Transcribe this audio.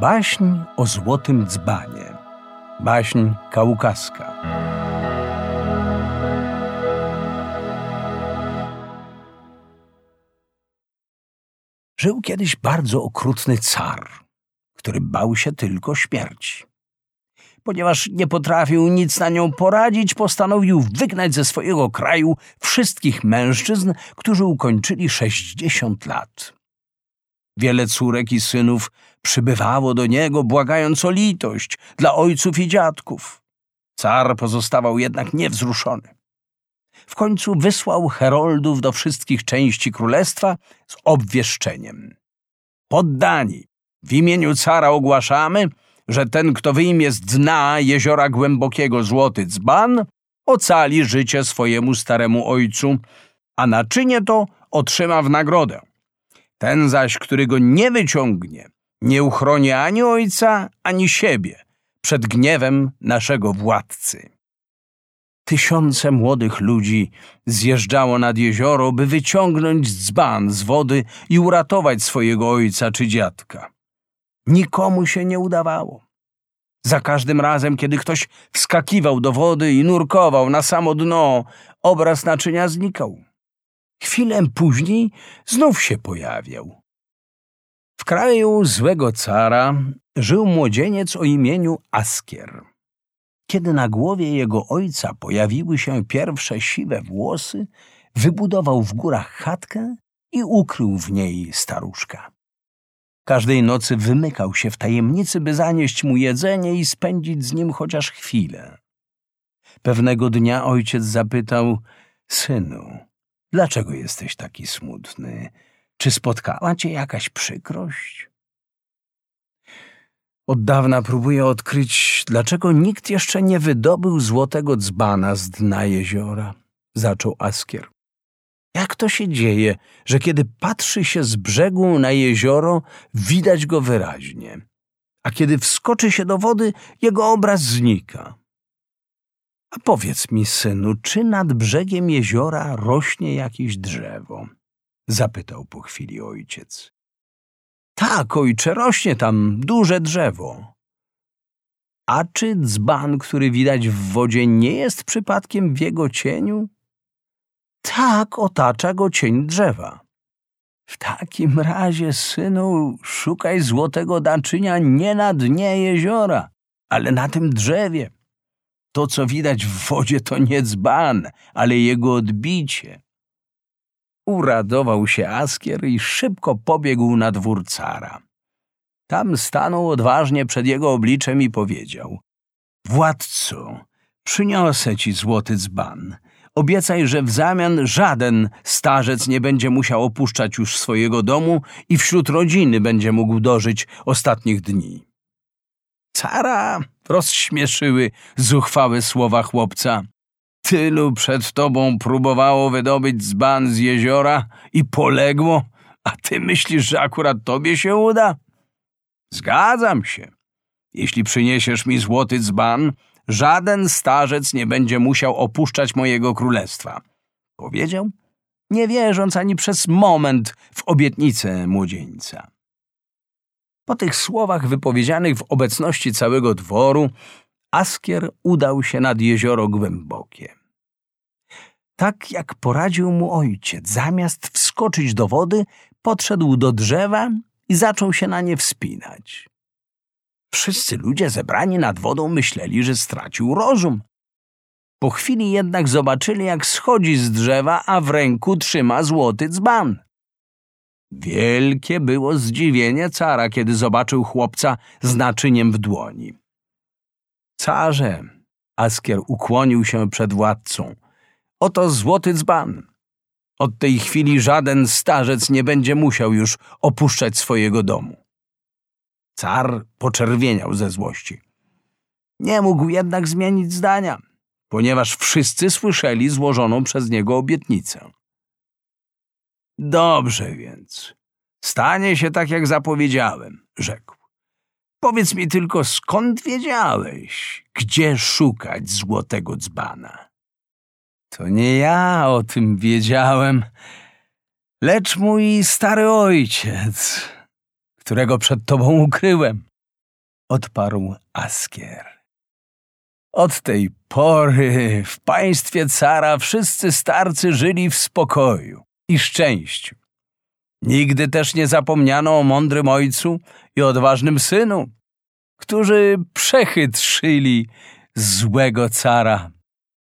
Baśń o złotym dzbanie. Baśń kaukaska. Żył kiedyś bardzo okrutny car, który bał się tylko śmierci. Ponieważ nie potrafił nic na nią poradzić, postanowił wygnać ze swojego kraju wszystkich mężczyzn, którzy ukończyli sześćdziesiąt lat. Wiele córek i synów przybywało do niego, błagając o litość dla ojców i dziadków. Car pozostawał jednak niewzruszony. W końcu wysłał heroldów do wszystkich części królestwa z obwieszczeniem. Poddani, w imieniu cara ogłaszamy, że ten, kto wyjmie z dna jeziora głębokiego złoty dzban, ocali życie swojemu staremu ojcu, a naczynie to otrzyma w nagrodę. Ten zaś, który go nie wyciągnie, nie uchroni ani ojca, ani siebie przed gniewem naszego władcy. Tysiące młodych ludzi zjeżdżało nad jezioro, by wyciągnąć dzban z wody i uratować swojego ojca czy dziadka. Nikomu się nie udawało. Za każdym razem, kiedy ktoś wskakiwał do wody i nurkował na samo dno, obraz naczynia znikał. Chwilę później znów się pojawiał. W kraju złego cara żył młodzieniec o imieniu Askier. Kiedy na głowie jego ojca pojawiły się pierwsze siwe włosy, wybudował w górach chatkę i ukrył w niej staruszka. Każdej nocy wymykał się w tajemnicy, by zanieść mu jedzenie i spędzić z nim chociaż chwilę. Pewnego dnia ojciec zapytał: Synu, dlaczego jesteś taki smutny? Czy spotkała cię jakaś przykrość? Od dawna próbuję odkryć, dlaczego nikt jeszcze nie wydobył złotego dzbana z dna jeziora, zaczął Askier. Jak to się dzieje, że kiedy patrzy się z brzegu na jezioro, widać go wyraźnie, a kiedy wskoczy się do wody, jego obraz znika? A powiedz mi, synu, czy nad brzegiem jeziora rośnie jakieś drzewo? zapytał po chwili ojciec. Tak, ojcze, rośnie tam duże drzewo. A czy dzban, który widać w wodzie, nie jest przypadkiem w jego cieniu? Tak otacza go cień drzewa. W takim razie, synu, szukaj złotego naczynia nie na dnie jeziora, ale na tym drzewie. To, co widać w wodzie, to nie dzban, ale jego odbicie. Uradował się Askier i szybko pobiegł na dwór cara. Tam stanął odważnie przed jego obliczem i powiedział — Władco, przyniosę ci złoty dzban. Obiecaj, że w zamian żaden starzec nie będzie musiał opuszczać już swojego domu i wśród rodziny będzie mógł dożyć ostatnich dni. Cara rozśmieszyły zuchwałe słowa chłopca. Tylu przed tobą próbowało wydobyć dzban z jeziora i poległo, a ty myślisz, że akurat tobie się uda? Zgadzam się. Jeśli przyniesiesz mi złoty dzban, żaden starzec nie będzie musiał opuszczać mojego królestwa. Powiedział, nie wierząc ani przez moment w obietnicę młodzieńca. Po tych słowach wypowiedzianych w obecności całego dworu, Askier udał się nad jezioro głębokie. Tak jak poradził mu ojciec, zamiast wskoczyć do wody, podszedł do drzewa i zaczął się na nie wspinać. Wszyscy ludzie zebrani nad wodą myśleli, że stracił rozum. Po chwili jednak zobaczyli, jak schodzi z drzewa, a w ręku trzyma złoty dzban. Wielkie było zdziwienie cara, kiedy zobaczył chłopca z naczyniem w dłoni. Carze, Askier ukłonił się przed władcą. Oto złoty dzban. Od tej chwili żaden starzec nie będzie musiał już opuszczać swojego domu. Car poczerwieniał ze złości. Nie mógł jednak zmienić zdania, ponieważ wszyscy słyszeli złożoną przez niego obietnicę. Dobrze więc. Stanie się tak, jak zapowiedziałem, rzekł. Powiedz mi tylko, skąd wiedziałeś, gdzie szukać złotego dzbana? To nie ja o tym wiedziałem, lecz mój stary ojciec, którego przed tobą ukryłem. odparł Askier. Od tej pory w państwie cara wszyscy starcy żyli w spokoju i szczęściu. Nigdy też nie zapomniano o mądrym ojcu i odważnym synu, którzy przechytrzyli złego cara